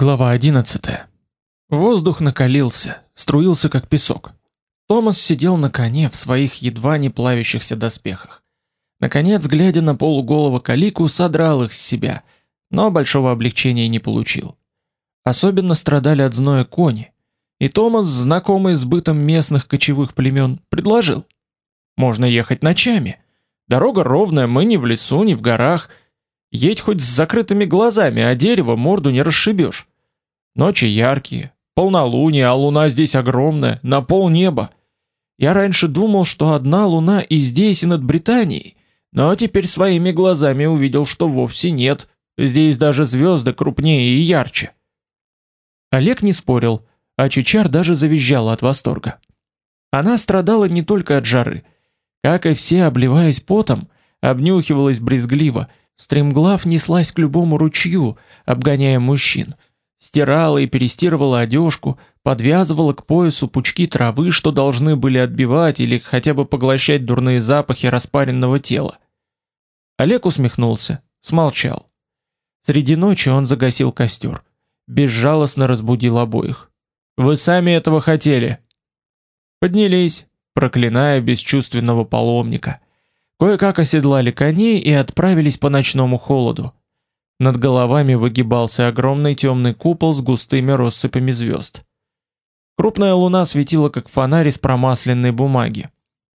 Глава 11. Воздух накалился, струился как песок. Томас сидел на коне в своих едва не плавящихся доспехах. Наконец, глядя на полуголого калику, содрал их с себя, но большого облегчения не получил. Особенно страдали от зноя кони, и Томас, знакомый с бытом местных кочевых племен, предложил: "Можно ехать ночами. Дорога ровная, мы не в лесу, не в горах, Едь хоть с закрытыми глазами, а дерево морду не расшибешь. Ночи яркие, полнолуние, а луна здесь огромная, на пол неба. Я раньше думал, что одна луна и здесь, и над Британией, но теперь своими глазами увидел, что вовсе нет. Здесь даже звезды крупнее и ярче. Олег не спорил, а Чичар даже завизжала от восторга. Она страдала не только от жары, как и все, обливаясь потом, обнюхивалась брезгливо Стремглав неслась к любому ручью, обгоняя мужчин. Стирала и перестирывала одежку, подвязывала к поясу пучки травы, что должны были отбивать или хотя бы поглощать дурные запахи распаренного тела. Олег усмехнулся, смолчал. Среди ночи он загасил костер. Безжалостно разбудил обоих. «Вы сами этого хотели!» Поднялись, проклиная бесчувственного паломника – Кое-как оседлали коней и отправились по ночному холоду. Над головами выгибался огромный темный купол с густыми россыпями звезд. Крупная луна светила как фонарь из промасленной бумаги.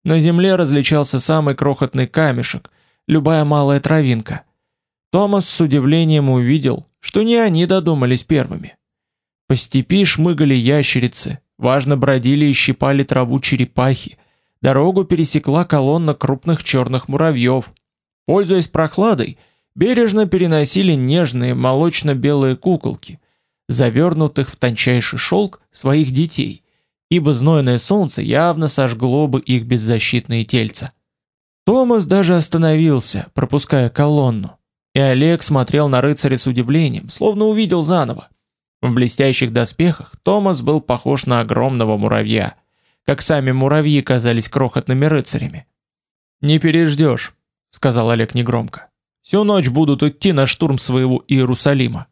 На земле различался самый крохотный камешек, любая малая травинка. Томас с удивлением увидел, что не они додумались первыми. По степи шмыгали ящерицы, важно бродили и щипали траву черепахи, Дорогу пересекла колонна крупных черных муравьев. Пользуясь прохладой, бережно переносили нежные молочно-белые куколки, завернутых в тончайший шелк своих детей, ибо знойное солнце явно сожгло бы их беззащитные тельца. Томас даже остановился, пропуская колонну, и Олег смотрел на рыцаря с удивлением, словно увидел заново. В блестящих доспехах Томас был похож на огромного муравья, как сами муравьи казались крохотными рыцарями. «Не переждешь», — сказал Олег негромко. «Всю ночь будут идти на штурм своего Иерусалима».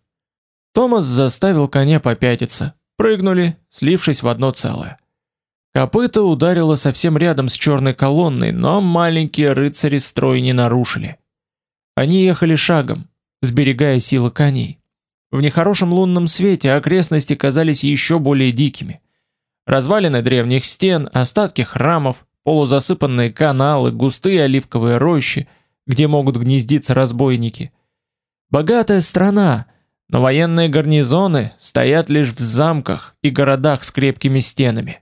Томас заставил коня попятиться. Прыгнули, слившись в одно целое. Копыта ударило совсем рядом с черной колонной, но маленькие рыцари строй не нарушили. Они ехали шагом, сберегая силы коней. В нехорошем лунном свете окрестности казались еще более дикими. Развалины древних стен, остатки храмов, полузасыпанные каналы, густые оливковые рощи, где могут гнездиться разбойники. Богатая страна, но военные гарнизоны стоят лишь в замках и городах с крепкими стенами.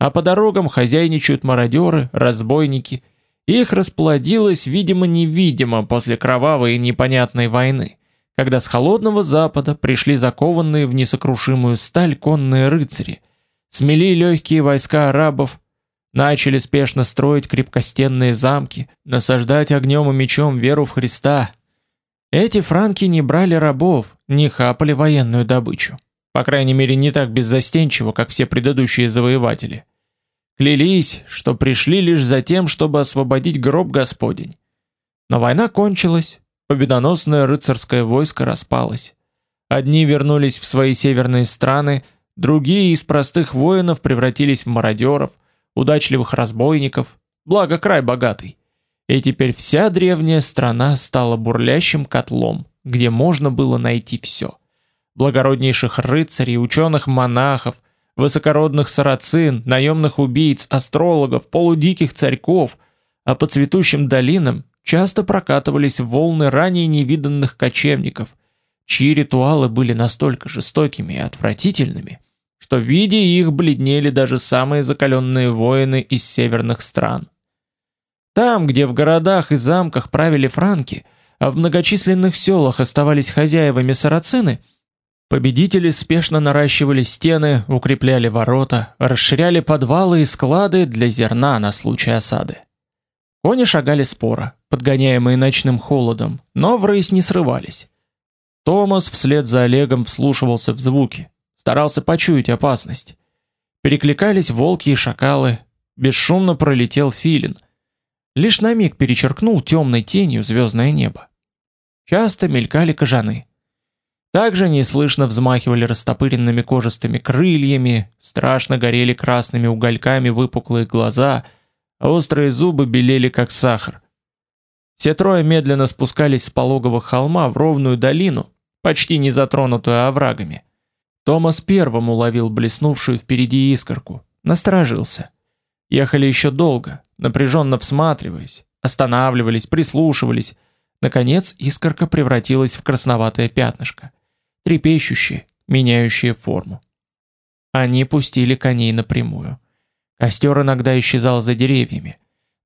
А по дорогам хозяйничают мародеры, разбойники. Их расплодилось видимо-невидимо после кровавой и непонятной войны, когда с холодного запада пришли закованные в несокрушимую сталь конные рыцари – смели легкие войска арабов, начали спешно строить крепкостенные замки, насаждать огнем и мечом веру в Христа. Эти франки не брали рабов, не хапали военную добычу. По крайней мере, не так беззастенчиво, как все предыдущие завоеватели. Клялись, что пришли лишь за тем, чтобы освободить гроб Господень. Но война кончилась, победоносное рыцарское войско распалось. Одни вернулись в свои северные страны, Другие из простых воинов превратились в мародеров, удачливых разбойников, благо край богатый. И теперь вся древняя страна стала бурлящим котлом, где можно было найти все. Благороднейших рыцарей, ученых-монахов, высокородных сарацин, наемных убийц, астрологов, полудиких царьков, а по цветущим долинам часто прокатывались волны ранее невиданных кочевников, чьи ритуалы были настолько жестокими и отвратительными, что видя их бледнели даже самые закаленные воины из северных стран. Там, где в городах и замках правили франки, а в многочисленных селах оставались хозяевами сарацины, победители спешно наращивали стены, укрепляли ворота, расширяли подвалы и склады для зерна на случай осады. Кони шагали споро, подгоняемые ночным холодом, но в рысь не срывались. Томас вслед за Олегом вслушивался в звуки, старался почуять опасность. Перекликались волки и шакалы, бесшумно пролетел филин. Лишь на миг перечеркнул темной тенью звездное небо. Часто мелькали кожаны. Также неслышно взмахивали растопыренными кожистыми крыльями, страшно горели красными угольками выпуклые глаза, а острые зубы белели как сахар. Все трое медленно спускались с пологого холма в ровную долину, почти не затронутую оврагами. Томас первым уловил блеснувшую впереди искорку, насторожился. Ехали еще долго, напряженно всматриваясь, останавливались, прислушивались. Наконец искорка превратилась в красноватое пятнышко трепещущие, меняющие форму. Они пустили коней напрямую. Костер иногда исчезал за деревьями.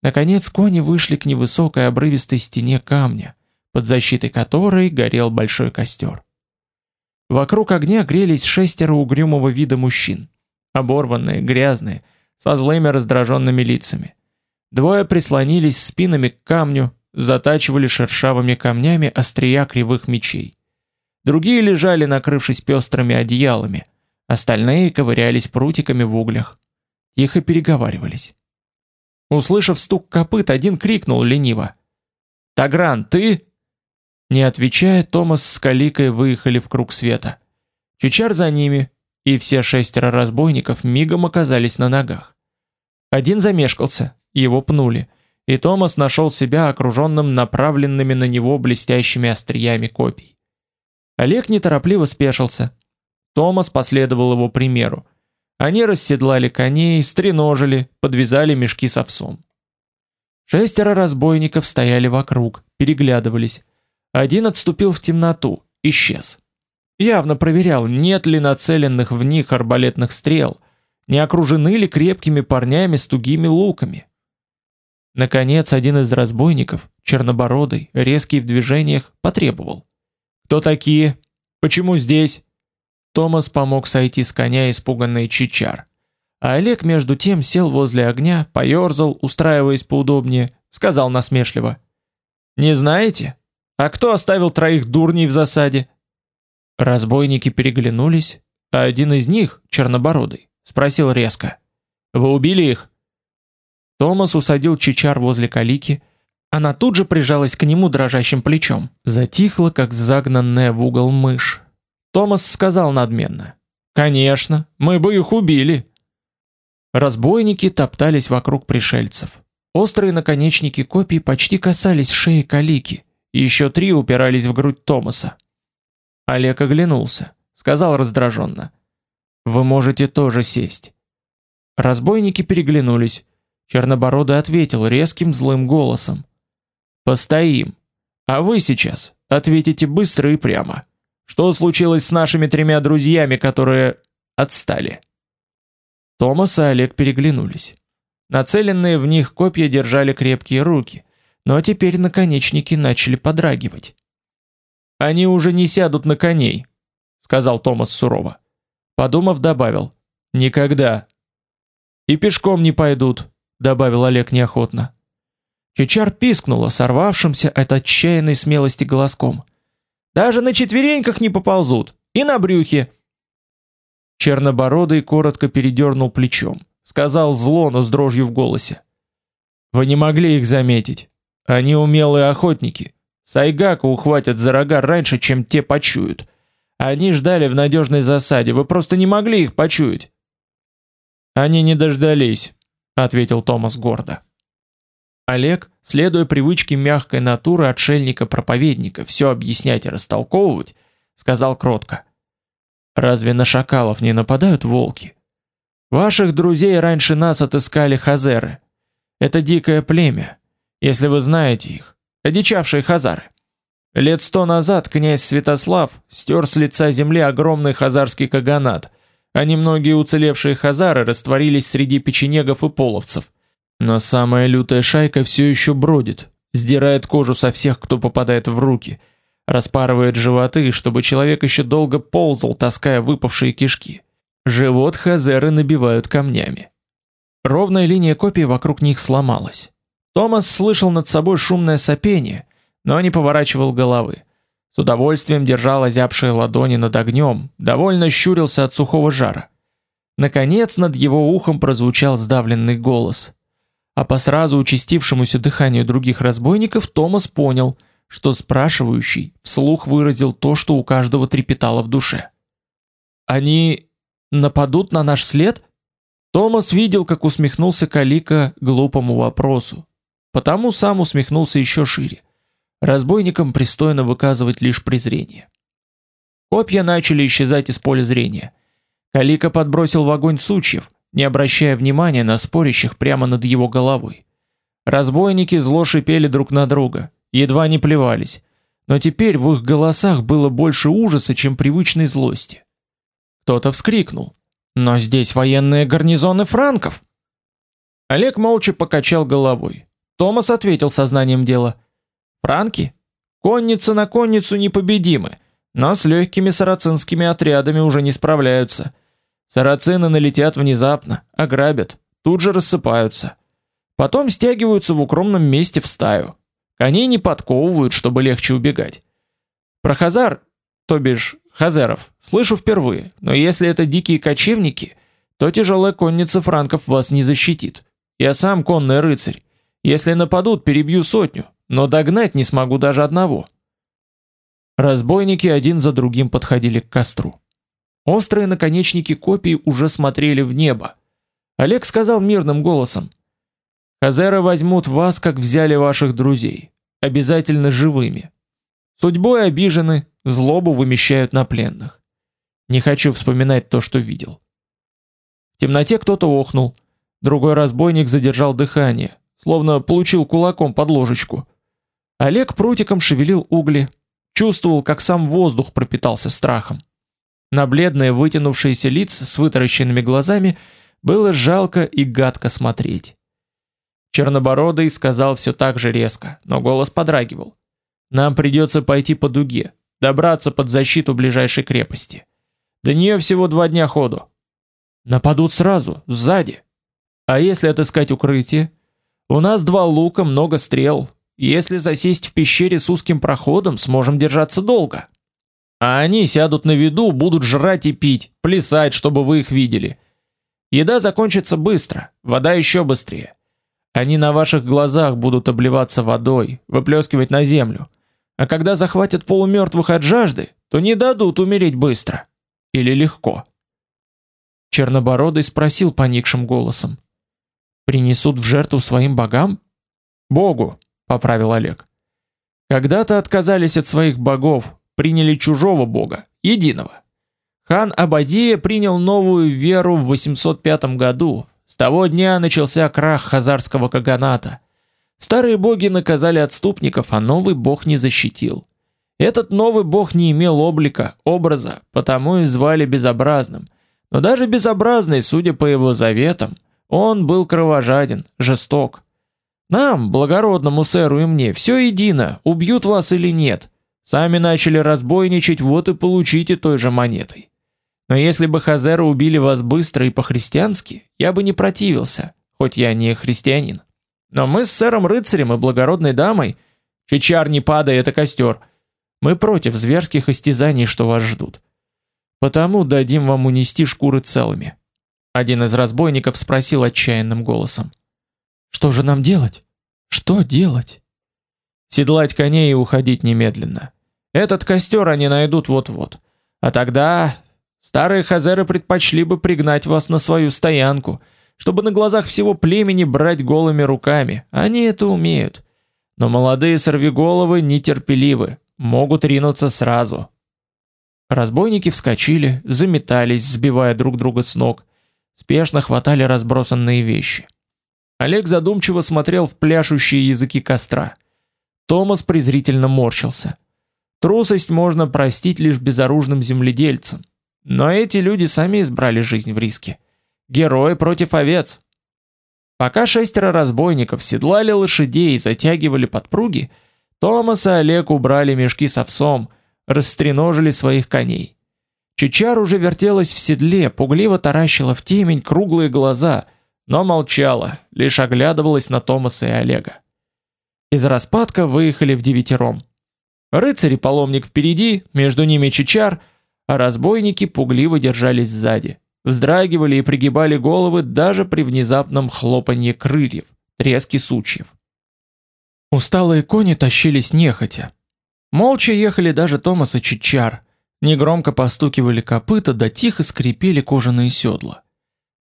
Наконец кони вышли к невысокой обрывистой стене камня, под защитой которой горел большой костер. Вокруг огня грелись шестеро угрюмого вида мужчин, оборванные, грязные, со злыми раздраженными лицами. Двое прислонились спинами к камню, затачивали шершавыми камнями острия кривых мечей. Другие лежали, накрывшись пестрыми одеялами. Остальные ковырялись прутиками в углях. Тихо переговаривались. Услышав стук копыт, один крикнул лениво. «Тагран, ты?» Не отвечая, Томас с Каликой выехали в круг света. Чичар за ними, и все шестеро разбойников мигом оказались на ногах. Один замешкался, его пнули, и Томас нашел себя окруженным направленными на него блестящими остриями копий. Олег неторопливо спешился. Томас последовал его примеру. Они расседлали коней, стреножили, подвязали мешки с овсом. Шестеро разбойников стояли вокруг, переглядывались. Один отступил в темноту, исчез. Явно проверял, нет ли нацеленных в них арбалетных стрел, не окружены ли крепкими парнями с тугими луками. Наконец, один из разбойников, чернобородый, резкий в движениях, потребовал: кто такие? Почему здесь? Томас помог сойти с коня испуганный Чичар. А Олег между тем сел возле огня, поерзал, устраиваясь поудобнее, сказал насмешливо: "Не знаете? А кто оставил троих дурней в засаде?" Разбойники переглянулись, а один из них, чернобородый, спросил резко: "Вы убили их?" Томас усадил Чичар возле калики, она тут же прижалась к нему дрожащим плечом, затихла, как загнанная в угол мышь. Томас сказал надменно: "Конечно, мы бы их убили". Разбойники топтались вокруг пришельцев. Острые наконечники копий почти касались шеи Калики, и еще три упирались в грудь Томаса. Олег оглянулся, сказал раздраженно: "Вы можете тоже сесть". Разбойники переглянулись. Чернобородый ответил резким злым голосом: Постоим. А вы сейчас ответите быстро и прямо. Что случилось с нашими тремя друзьями, которые отстали? Томас и Олег переглянулись. Нацеленные в них копья держали крепкие руки, но теперь наконечники начали подрагивать. Они уже не сядут на коней, сказал Томас сурово. Подумав, добавил: никогда. И пешком не пойдут, добавил Олег неохотно. Чичар пискнула сорвавшимся от отчаянной смелости голоском. Даже на четвереньках не поползут, и на брюхе. Чернобородый коротко передернул плечом, сказал зло, но с дрожью в голосе: "Вы не могли их заметить. Они умелые охотники. Сайгака ухватят за рога раньше, чем те почуют. Они ждали в надежной засаде, вы просто не могли их почуять". "Они не дождались", ответил Томас гордо. Олег, следуя привычке мягкой натуры отшельника-проповедника все объяснять и растолковывать, сказал кротко: "Разве на шакалов не нападают волки? Ваших друзей раньше нас отыскали хазеры. Это дикое племя, если вы знаете их, одичавшие хазары. Лет сто назад князь Святослав стер с лица земли огромный хазарский каганат, а немногие уцелевшие хазары растворились среди печенегов и половцев. Но самая лютая шайка все еще бродит, сдирает кожу со всех, кто попадает в руки, распарывает животы, чтобы человек еще долго ползал, таская выпавшие кишки. Живот хазеры набивают камнями. Ровная линия копий вокруг них сломалась. Томас слышал над собой шумное сопение, но не поворачивал головы. С удовольствием держал озябшие ладони над огнем, довольно щурился от сухого жара. Наконец над его ухом прозвучал сдавленный голос. А по сразу участившемуся дыханию других разбойников Томас понял, что спрашивающий вслух выразил то, что у каждого трепетало в душе. Они нападут на наш след? Томас видел, как усмехнулся Калика глупому вопросу. Потому сам усмехнулся еще шире. Разбойникам пристойно выказывать лишь презрение. Копья начали исчезать из поля зрения. Калика подбросил в огонь сучьев, не обращая внимания на спорящих прямо над его головой. Разбойники зло шипели друг на друга, едва не плевались, но теперь в их голосах было больше ужаса, чем привычной злости. Кто-то вскрикнул: "Но здесь военные гарнизоны франков!" Олег молча покачал головой. Томас ответил сознанием дела: "Франки? Конница на конницу непобедимы, но с легкими сарацинскими отрядами уже не справляются. Сарацины налетят внезапно, ограбят, тут же рассыпаются. Потом стягиваются в укромном месте в стаю. Коней не подковывают, чтобы легче убегать. Про Хазар, то бишь Хазаров, слышу впервые, но если это дикие кочевники, то тяжелая конница франков вас не защитит. Я сам конный рыцарь. Если нападут, перебью сотню, но догнать не смогу даже одного. Разбойники один за другим подходили к костру. Острые наконечники копий уже смотрели в небо. Олег сказал мирным голосом: "Хазеры возьмут вас, как взяли ваших друзей, обязательно живыми. Судьбой обижены, злобу вымещают на пленных. Не хочу вспоминать то, что видел". В темноте кто-то охнул. Другой разбойник задержал дыхание, словно получил кулаком под ложечку. Олег прутиком шевелил угли, чувствовал, как сам воздух пропитался страхом. На бледные вытянувшиеся лица с вытаращенными глазами было жалко и гадко смотреть. Чернобородый сказал все так же резко, но голос подрагивал. Нам придется пойти по дуге, добраться под защиту ближайшей крепости. До нее всего два дня ходу. Нападут сразу, сзади. А если отыскать укрытие? У нас два лука, много стрел. Если засесть в пещере с узким проходом, сможем держаться долго. А они сядут на виду, будут жрать и пить, плясать, чтобы вы их видели. Еда закончится быстро, вода еще быстрее. Они на ваших глазах будут обливаться водой, выплескивать на землю. А когда захватят полумертвых от жажды, то не дадут умереть быстро или легко. Чернобородый спросил поникшим голосом: "Принесут в жертву своим богам?" "Богу", поправил Олег. Когда-то отказались от своих богов, приняли чужого бога, единого. Хан Абадия принял новую веру в 805 году. С того дня начался крах хазарского каганата. Старые боги наказали отступников, а новый бог не защитил. Этот новый бог не имел облика, образа, потому и звали безобразным. Но даже безобразный, судя по его заветам, он был кровожаден, жесток. Нам, благородному сэру и мне, все едино, убьют вас или нет. Сами начали разбойничать, вот и получите той же монетой. Но если бы хазеры убили вас быстро и по-христиански, я бы не противился, хоть я не христианин. Но мы с сэром-рыцарем и благородной дамой, чечар не падай, это костер, мы против зверских истязаний, что вас ждут. Потому дадим вам унести шкуры целыми. Один из разбойников спросил отчаянным голосом. Что же нам делать? Что делать? Седлать коней и уходить немедленно. Этот костер они найдут вот-вот. А тогда старые хазеры предпочли бы пригнать вас на свою стоянку, чтобы на глазах всего племени брать голыми руками. Они это умеют. Но молодые сорвиголовы нетерпеливы, могут ринуться сразу. Разбойники вскочили, заметались, сбивая друг друга с ног, спешно хватали разбросанные вещи. Олег задумчиво смотрел в пляшущие языки костра. Томас презрительно морщился. Трусость можно простить лишь безоружным земледельцам. Но эти люди сами избрали жизнь в риске. Герои против овец. Пока шестеро разбойников седлали лошадей и затягивали подпруги, Томас и Олег убрали мешки с овсом, растреножили своих коней. Чичар уже вертелась в седле, пугливо таращила в темень круглые глаза, но молчала, лишь оглядывалась на Томаса и Олега. Из распадка выехали в девятером. Рыцари паломник впереди, между ними Чичар, а разбойники пугливо держались сзади, вздрагивали и пригибали головы даже при внезапном хлопанье крыльев, треске сучьев. Усталые кони тащились нехотя. Молча ехали даже Томас и Чичар. Негромко постукивали копыта, да тихо скрипели кожаные седла.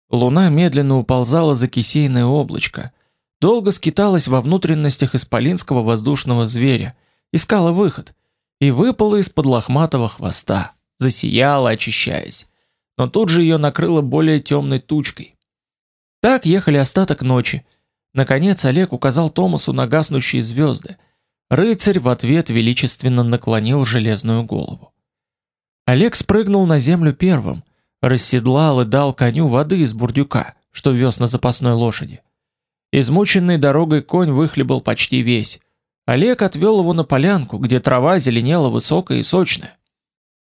Луна медленно уползала за кисейное облачко, долго скиталась во внутренностях исполинского воздушного зверя, искала выход и выпала из-под лохматого хвоста, засияла, очищаясь. Но тут же ее накрыло более темной тучкой. Так ехали остаток ночи. Наконец Олег указал Томасу на гаснущие звезды. Рыцарь в ответ величественно наклонил железную голову. Олег спрыгнул на землю первым, расседлал и дал коню воды из бурдюка, что вез на запасной лошади. Измученный дорогой конь выхлебал почти весь. Олег отвел его на полянку, где трава зеленела высокая и сочная.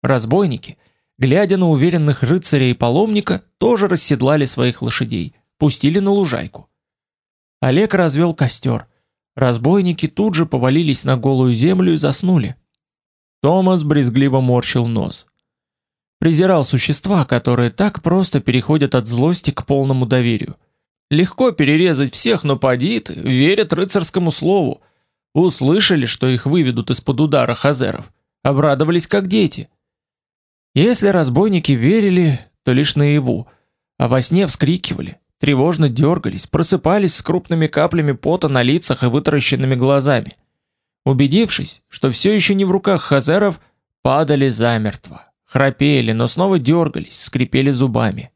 Разбойники, глядя на уверенных рыцаря и паломника, тоже расседлали своих лошадей, пустили на лужайку. Олег развел костер. Разбойники тут же повалились на голую землю и заснули. Томас брезгливо морщил нос. Презирал существа, которые так просто переходят от злости к полному доверию. Легко перерезать всех, но поди ты, верят рыцарскому слову. Услышали, что их выведут из-под удара хазеров. Обрадовались как дети. Если разбойники верили, то лишь наяву, а во сне вскрикивали, тревожно дергались, просыпались с крупными каплями пота на лицах и вытаращенными глазами. Убедившись, что все еще не в руках хазеров, падали замертво. Храпели, но снова дергались, скрипели зубами.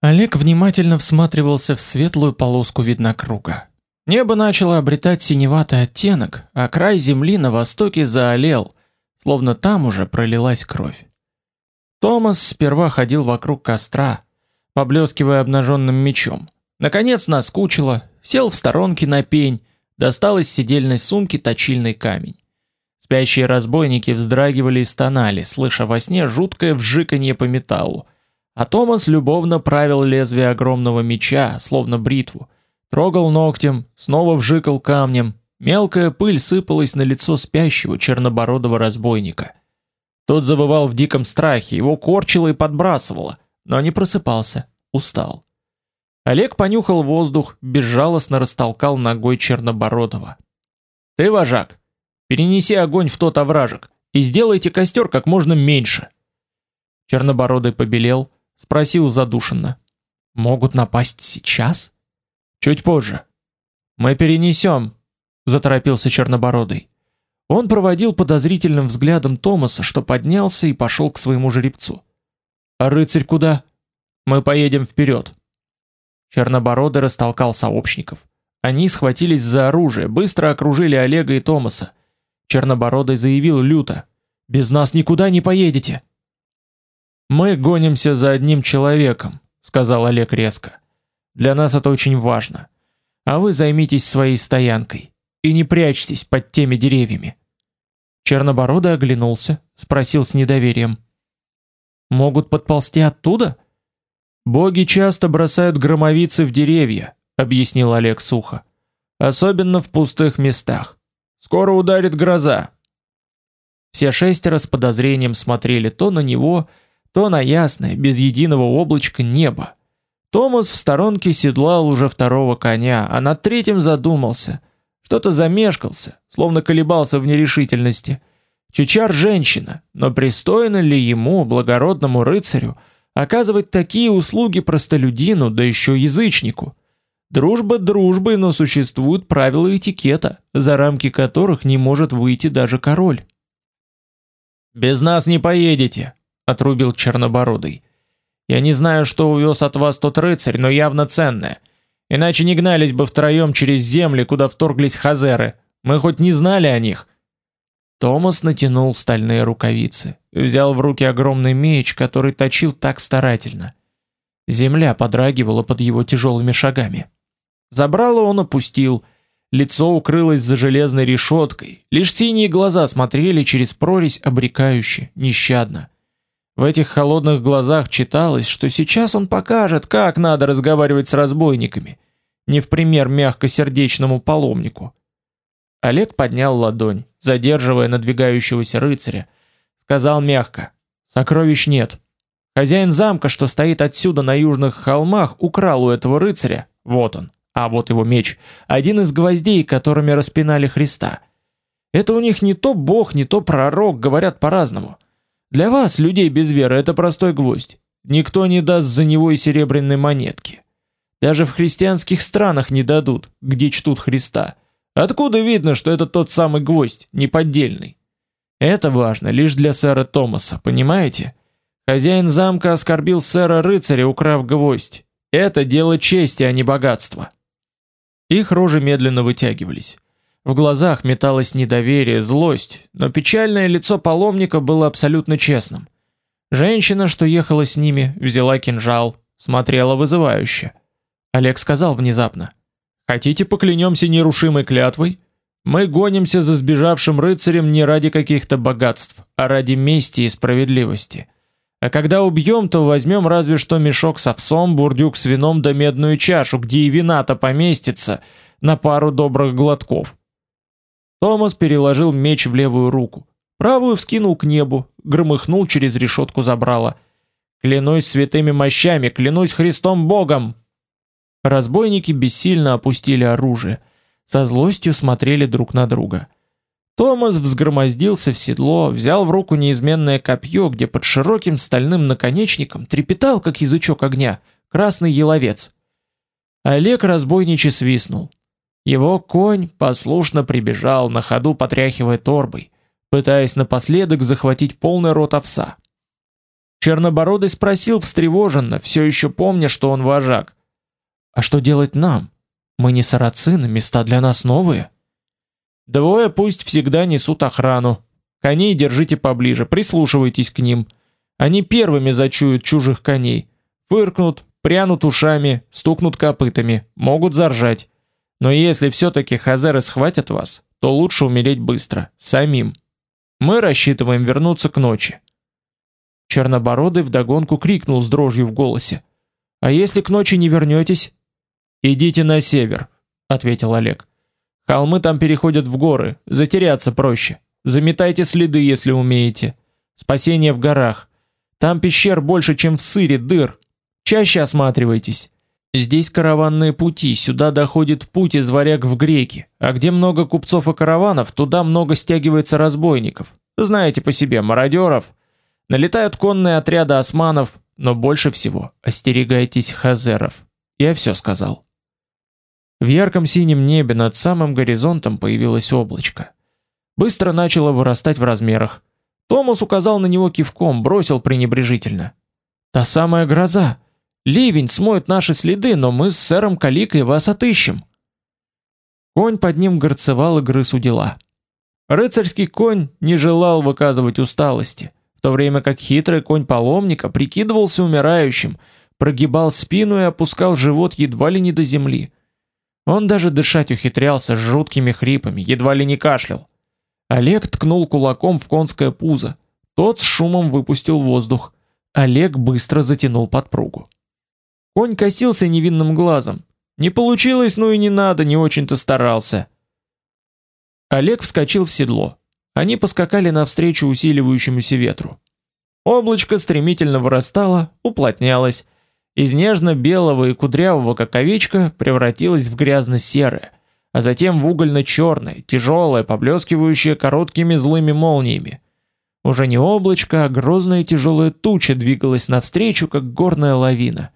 Олег внимательно всматривался в светлую полоску виднокруга. Небо начало обретать синеватый оттенок, а край земли на востоке заолел, словно там уже пролилась кровь. Томас сперва ходил вокруг костра, поблескивая обнаженным мечом. Наконец наскучило, сел в сторонке на пень, достал из седельной сумки точильный камень. Спящие разбойники вздрагивали и стонали, слыша во сне жуткое вжиканье по металлу. А Томас любовно правил лезвие огромного меча, словно бритву, трогал ногтем, снова вжикал камнем. Мелкая пыль сыпалась на лицо спящего чернобородого разбойника. Тот завывал в диком страхе, его корчило и подбрасывало, но не просыпался, устал. Олег понюхал воздух, безжалостно растолкал ногой чернобородого. Ты вожак, Перенеси огонь в тот овражек и сделайте костер как можно меньше. Чернобородый побелел, спросил задушенно: "Могут напасть сейчас?" "Чуть позже. Мы перенесем», — заторопился Чернобородый. Он проводил подозрительным взглядом Томаса, что поднялся и пошел к своему жеребцу. "А рыцарь куда?" "Мы поедем вперед. Чернобородый растолкал сообщников. Они схватились за оружие, быстро окружили Олега и Томаса. Чернобородый заявил люто: "Без нас никуда не поедете". Мы гонимся за одним человеком, сказал Олег резко. Для нас это очень важно. А вы займитесь своей стоянкой и не прячьтесь под теми деревьями. Чернобородый оглянулся, спросил с недоверием: "Могут подползти оттуда?" Боги часто бросают громовицы в деревья, объяснил Олег сухо. Особенно в пустых местах. Скоро ударит гроза. Все шестеро с подозрением смотрели то на него, то на ясное, без единого облачка небо. Томас в сторонке седлал уже второго коня, а над третьим задумался. Что-то замешкался, словно колебался в нерешительности. Чичар женщина, но пристойно ли ему, благородному рыцарю, оказывать такие услуги простолюдину, да еще язычнику? Дружба дружбой, но существуют правила этикета, за рамки которых не может выйти даже король. Без нас не поедете, отрубил чернобородый. Я не знаю, что увез от вас тот рыцарь, но явно ценное. Иначе не гнались бы втроем через земли, куда вторглись хазеры. Мы хоть не знали о них. Томас натянул стальные рукавицы, взял в руки огромный меч, который точил так старательно. Земля подрагивала под его тяжелыми шагами. Забрало он опустил, лицо укрылось за железной решеткой, лишь синие глаза смотрели через прорезь обрекающе, нещадно. В этих холодных глазах читалось, что сейчас он покажет, как надо разговаривать с разбойниками, не в пример мягкосердечному паломнику. Олег поднял ладонь, задерживая надвигающегося рыцаря, сказал мягко: "Сокровищ нет. Хозяин замка, что стоит отсюда на южных холмах, украл у этого рыцаря. Вот он, А вот его меч один из гвоздей, которыми распинали Христа. Это у них не то бог, не то пророк, говорят по-разному. Для вас, людей без веры, это простой гвоздь. Никто не даст за него и серебряной монетки. Даже в христианских странах не дадут, где чтут Христа. Откуда видно, что это тот самый гвоздь, неподдельный? Это важно лишь для сэра Томаса, понимаете? Хозяин замка оскорбил сэра рыцаря, украв гвоздь. Это дело чести, а не богатства. Их рожи медленно вытягивались. В глазах металось недоверие, злость, но печальное лицо паломника было абсолютно честным. Женщина, что ехала с ними, взяла кинжал, смотрела вызывающе. Олег сказал внезапно: Хотите поклянемся нерушимой клятвой? Мы гонимся за сбежавшим рыцарем не ради каких-то богатств, а ради мести и справедливости. А когда убьем, то возьмем разве что мешок с овсом, бурдюк с вином да медную чашу, где и вина-то поместится на пару добрых глотков. Томас переложил меч в левую руку, правую вскинул к небу, громыхнул через решетку забрала. Клянусь святыми мощами, клянусь Христом Богом, Разбойники бессильно опустили оружие, со злостью смотрели друг на друга. Томас взгромоздился в седло, взял в руку неизменное копье, где под широким стальным наконечником трепетал, как язычок огня, красный еловец. Олег разбойниче свистнул. Его конь послушно прибежал, на ходу потряхивая торбой, пытаясь напоследок захватить полный рот овса. Чернобородый спросил встревоженно, все еще помня, что он вожак. А что делать нам? Мы не сарацины, места для нас новые. Двое пусть всегда несут охрану. Коней держите поближе, прислушивайтесь к ним. Они первыми зачуют чужих коней. Фыркнут, прянут ушами, стукнут копытами, могут заржать. Но если все-таки хазеры схватят вас, то лучше умереть быстро, самим. Мы рассчитываем вернуться к ночи. Чернобородый вдогонку крикнул с дрожью в голосе. «А если к ночи не вернетесь?» Идите на север, ответил Олег. Холмы там переходят в горы, затеряться проще. Заметайте следы, если умеете. Спасение в горах. Там пещер больше, чем в Сыре дыр. Чаще осматривайтесь. Здесь караванные пути, сюда доходит путь из Варяг в Греки, а где много купцов и караванов, туда много стягивается разбойников. Знаете по себе, мародеров. Налетают конные отряды османов, но больше всего остерегайтесь хазеров. Я все сказал. В ярком синем небе над самым горизонтом появилось облачко. Быстро начало вырастать в размерах. Томас указал на него кивком, бросил пренебрежительно: "Та самая гроза. Ливень смоет наши следы, но мы с сэром Каликой вас отыщем". Конь под ним горцевал и грыз у дела. Рыцарский конь не желал выказывать усталости, в то время как хитрый конь паломника прикидывался умирающим, прогибал спину и опускал живот едва ли не до земли. Он даже дышать ухитрялся жуткими хрипами, едва ли не кашлял. Олег ткнул кулаком в конское пузо. Тот с шумом выпустил воздух. Олег быстро затянул подпругу. Конь косился невинным глазом. Не получилось, ну и не надо, не очень-то старался. Олег вскочил в седло. Они поскакали навстречу усиливающемуся ветру. Облачко стремительно вырастало, уплотнялось, из нежно-белого и кудрявого, как овечка, превратилась в грязно-серое, а затем в угольно-черное, тяжелое, поблескивающее короткими злыми молниями. Уже не облачко, а грозная тяжелая туча двигалась навстречу, как горная лавина.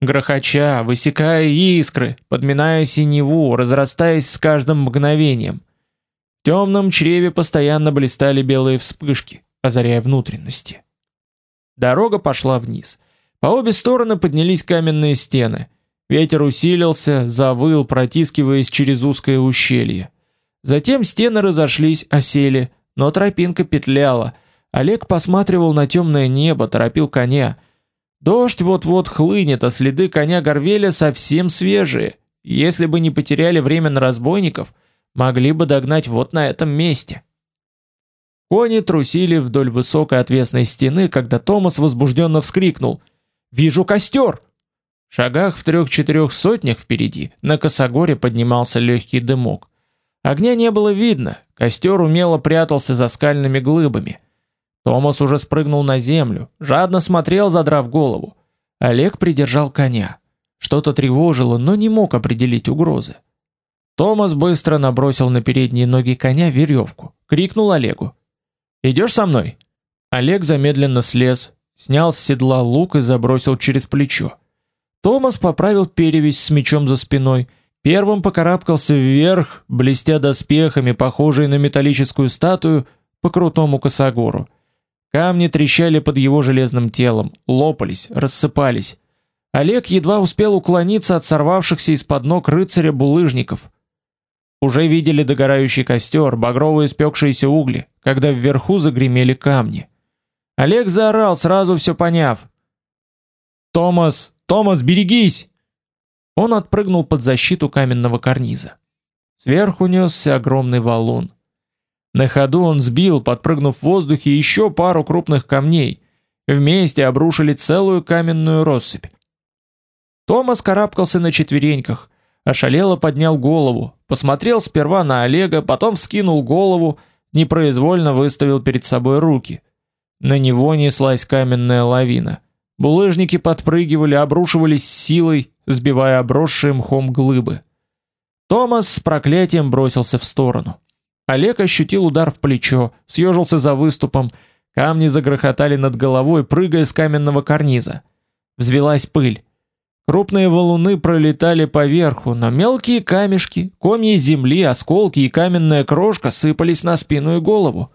Грохоча, высекая искры, подминая синеву, разрастаясь с каждым мгновением. В темном чреве постоянно блистали белые вспышки, озаряя внутренности. Дорога пошла вниз — по обе стороны поднялись каменные стены. Ветер усилился, завыл, протискиваясь через узкое ущелье. Затем стены разошлись, осели, но тропинка петляла. Олег посматривал на темное небо, торопил коня. Дождь вот-вот хлынет, а следы коня Горвеля совсем свежие. Если бы не потеряли время на разбойников, могли бы догнать вот на этом месте. Кони трусили вдоль высокой отвесной стены, когда Томас возбужденно вскрикнул: Вижу костер!» В шагах в трех-четырех сотнях впереди на косогоре поднимался легкий дымок. Огня не было видно, костер умело прятался за скальными глыбами. Томас уже спрыгнул на землю, жадно смотрел, задрав голову. Олег придержал коня. Что-то тревожило, но не мог определить угрозы. Томас быстро набросил на передние ноги коня веревку, крикнул Олегу: "Идешь со мной?" Олег замедленно слез, снял с седла лук и забросил через плечо. Томас поправил перевязь с мечом за спиной, первым покарабкался вверх, блестя доспехами, похожие на металлическую статую, по крутому косогору. Камни трещали под его железным телом, лопались, рассыпались. Олег едва успел уклониться от сорвавшихся из-под ног рыцаря булыжников. Уже видели догорающий костер, багровые испекшиеся угли, когда вверху загремели камни. Олег заорал, сразу все поняв. «Томас! Томас, берегись!» Он отпрыгнул под защиту каменного карниза. Сверху несся огромный валун. На ходу он сбил, подпрыгнув в воздухе, еще пару крупных камней. Вместе обрушили целую каменную россыпь. Томас карабкался на четвереньках, ошалело поднял голову, посмотрел сперва на Олега, потом вскинул голову, непроизвольно выставил перед собой руки. На него неслась каменная лавина. Булыжники подпрыгивали, обрушивались силой, сбивая обросшие мхом глыбы. Томас с проклятием бросился в сторону. Олег ощутил удар в плечо, съежился за выступом, камни загрохотали над головой, прыгая с каменного карниза. Взвилась пыль. Крупные валуны пролетали поверху, но мелкие камешки, комья земли, осколки и каменная крошка сыпались на спину и голову.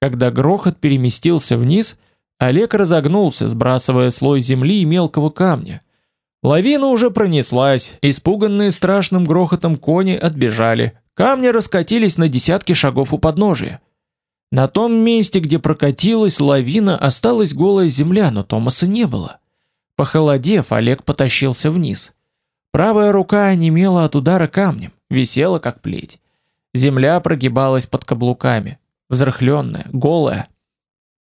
Когда грохот переместился вниз, Олег разогнулся, сбрасывая слой земли и мелкого камня. Лавина уже пронеслась, испуганные страшным грохотом кони отбежали, Камни раскатились на десятки шагов у подножия. На том месте, где прокатилась лавина, осталась голая земля, но Томаса не было. Похолодев, Олег потащился вниз. Правая рука онемела от удара камнем, висела как плеть. Земля прогибалась под каблуками, взрыхленная, голая.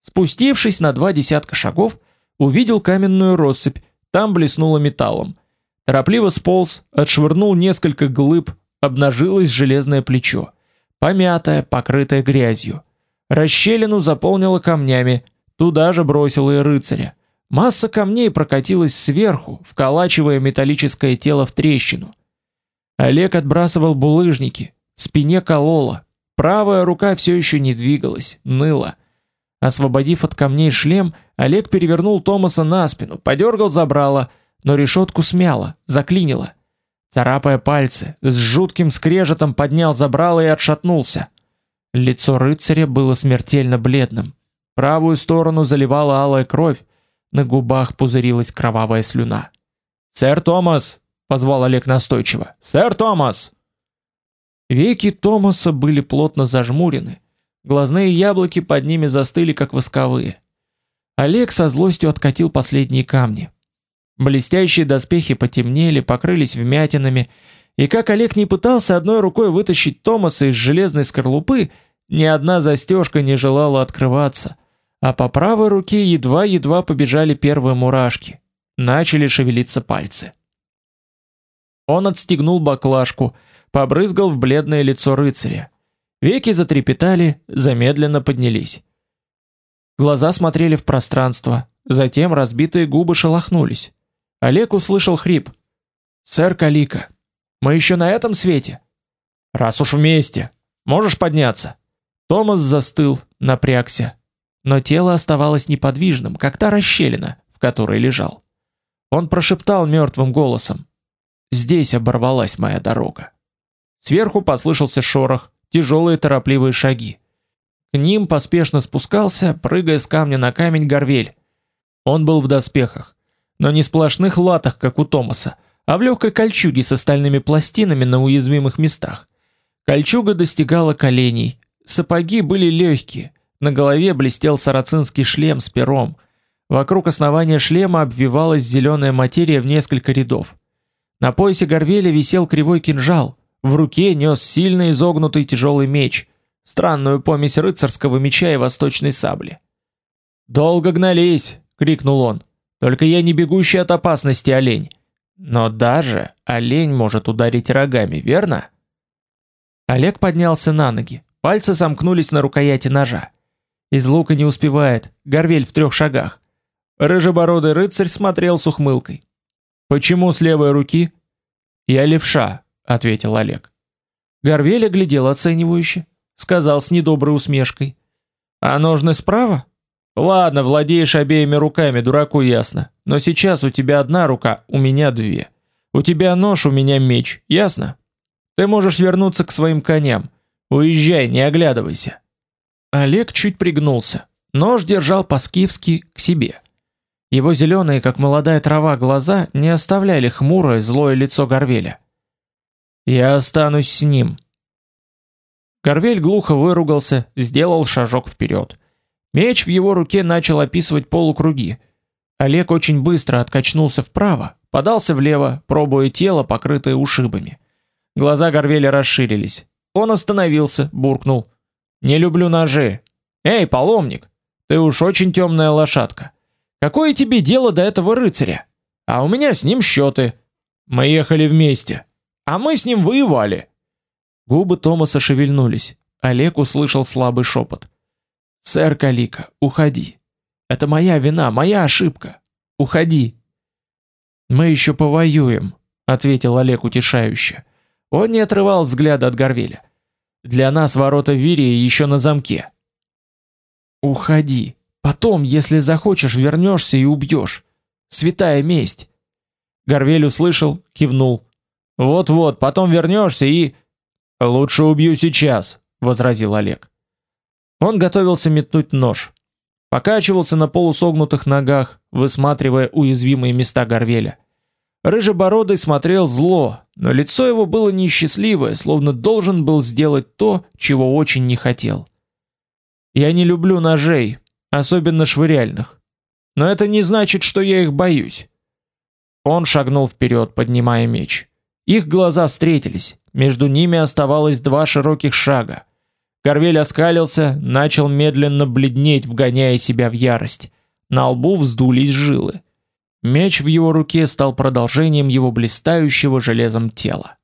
Спустившись на два десятка шагов, увидел каменную россыпь, там блеснуло металлом. Торопливо сполз, отшвырнул несколько глыб, обнажилось железное плечо, помятое, покрытое грязью. Расщелину заполнило камнями, туда же бросило и рыцаря. Масса камней прокатилась сверху, вколачивая металлическое тело в трещину. Олег отбрасывал булыжники, спине кололо, правая рука все еще не двигалась, ныла. Освободив от камней шлем, Олег перевернул Томаса на спину, подергал забрало, но решетку смяло, заклинило. Царапая пальцы, с жутким скрежетом поднял забрало и отшатнулся. Лицо рыцаря было смертельно бледным. Правую сторону заливала алая кровь, на губах пузырилась кровавая слюна. "Сэр Томас!" позвал Олег настойчиво. "Сэр Томас!" Веки Томаса были плотно зажмурены, глазные яблоки под ними застыли как восковые. Олег со злостью откатил последние камни. Блестящие доспехи потемнели, покрылись вмятинами, и как Олег не пытался одной рукой вытащить Томаса из железной скорлупы, ни одна застежка не желала открываться, а по правой руке едва-едва побежали первые мурашки. Начали шевелиться пальцы. Он отстегнул баклажку, побрызгал в бледное лицо рыцаря. Веки затрепетали, замедленно поднялись. Глаза смотрели в пространство, затем разбитые губы шелохнулись. Олег услышал хрип. Сэр Калика, мы еще на этом свете? Раз уж вместе, можешь подняться? Томас застыл, напрягся, но тело оставалось неподвижным, как та расщелина, в которой лежал. Он прошептал мертвым голосом: "Здесь оборвалась моя дорога". Сверху послышался шорох, тяжелые торопливые шаги. К ним поспешно спускался, прыгая с камня на камень Горвель. Он был в доспехах но не сплошных латах, как у Томаса, а в легкой кольчуге с стальными пластинами на уязвимых местах. Кольчуга достигала коленей, сапоги были легкие, на голове блестел сарацинский шлем с пером. Вокруг основания шлема обвивалась зеленая материя в несколько рядов. На поясе Горвеля висел кривой кинжал, в руке нес сильно изогнутый тяжелый меч, странную помесь рыцарского меча и восточной сабли. "Долго гнались", крикнул он. Только я не бегущий от опасности олень. Но даже олень может ударить рогами, верно? Олег поднялся на ноги. Пальцы сомкнулись на рукояти ножа. Из лука не успевает. Горвель в трех шагах. Рыжебородый рыцарь смотрел с ухмылкой. Почему с левой руки? Я левша, ответил Олег. Горвель глядел оценивающе, сказал с недоброй усмешкой: "А ножны справа? Ладно, владеешь обеими руками, дураку ясно. Но сейчас у тебя одна рука, у меня две. У тебя нож, у меня меч, ясно? Ты можешь вернуться к своим коням. Уезжай, не оглядывайся". Олег чуть пригнулся. Нож держал по-скифски к себе. Его зеленые, как молодая трава, глаза не оставляли хмурое, злое лицо Горвеля. «Я останусь с ним». Горвель глухо выругался, сделал шажок вперед. Меч в его руке начал описывать полукруги. Олег очень быстро откачнулся вправо, подался влево, пробуя тело, покрытое ушибами. Глаза Горвеля расширились. Он остановился, буркнул. «Не люблю ножи. Эй, паломник, ты уж очень темная лошадка. Какое тебе дело до этого рыцаря? А у меня с ним счеты. Мы ехали вместе. А мы с ним воевали. Губы Томаса шевельнулись. Олег услышал слабый шепот. Сэр Калика, уходи. Это моя вина, моя ошибка. Уходи. Мы еще повоюем, ответил Олег утешающе. Он не отрывал взгляда от Горвеля. Для нас ворота Вирии еще на замке. Уходи, Потом, если захочешь, вернешься и убьешь. Святая месть. Горвель услышал, кивнул. Вот-вот, потом вернешься и лучше убью сейчас, возразил Олег. Он готовился метнуть нож. Покачивался на полусогнутых ногах, высматривая уязвимые места Горвеля. Рыжебородый смотрел зло, но лицо его было несчастливое, словно должен был сделать то, чего очень не хотел. Я не люблю ножей, особенно швыряльных. Но это не значит, что я их боюсь. Он шагнул вперед, поднимая меч. Их глаза встретились, между ними оставалось два широких шага. Горвель оскалился, начал медленно бледнеть, вгоняя себя в ярость. На лбу вздулись жилы. Меч в его руке стал продолжением его блистающего железом тела.